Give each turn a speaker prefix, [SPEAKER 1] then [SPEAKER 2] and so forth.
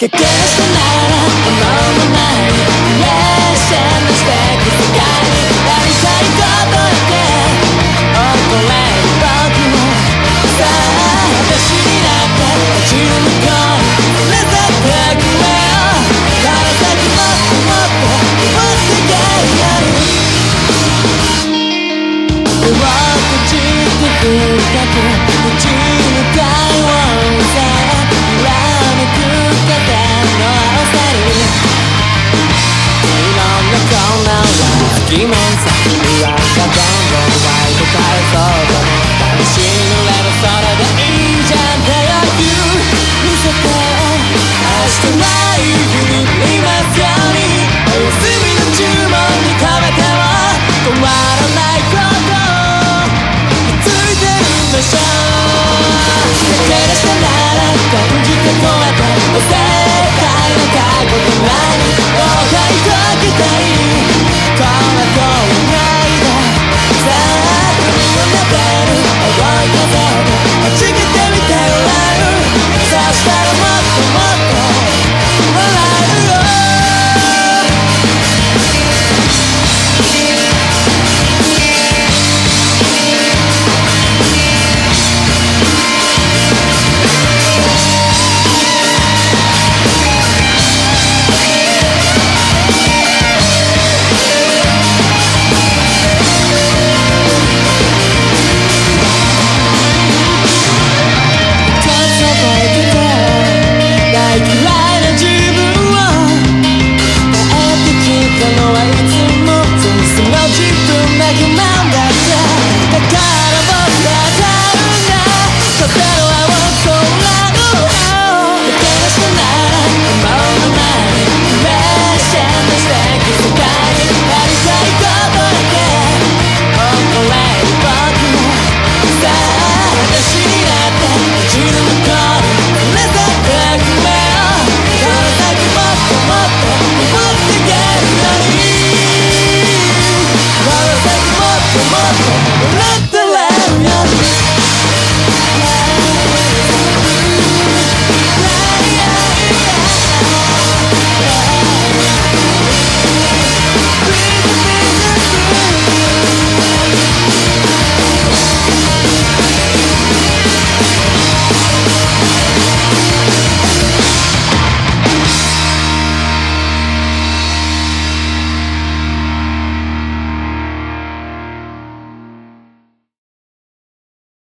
[SPEAKER 1] け消したなら思わない列車の素敵世界にやりたいことだけ怒れ僕もさあ私になって街の向こうに連れ去ってくれよこの先もっともっと持ってける手を閉じて深く疑問さ不安がどんどん湧いて返そうと思った死ぬればそれでいいじゃんって余裕見せて明日ない日にいますようにお休みの注文に食べても困らないことついてるんでしょうだからしたなら感じてこうやって世界の過去と何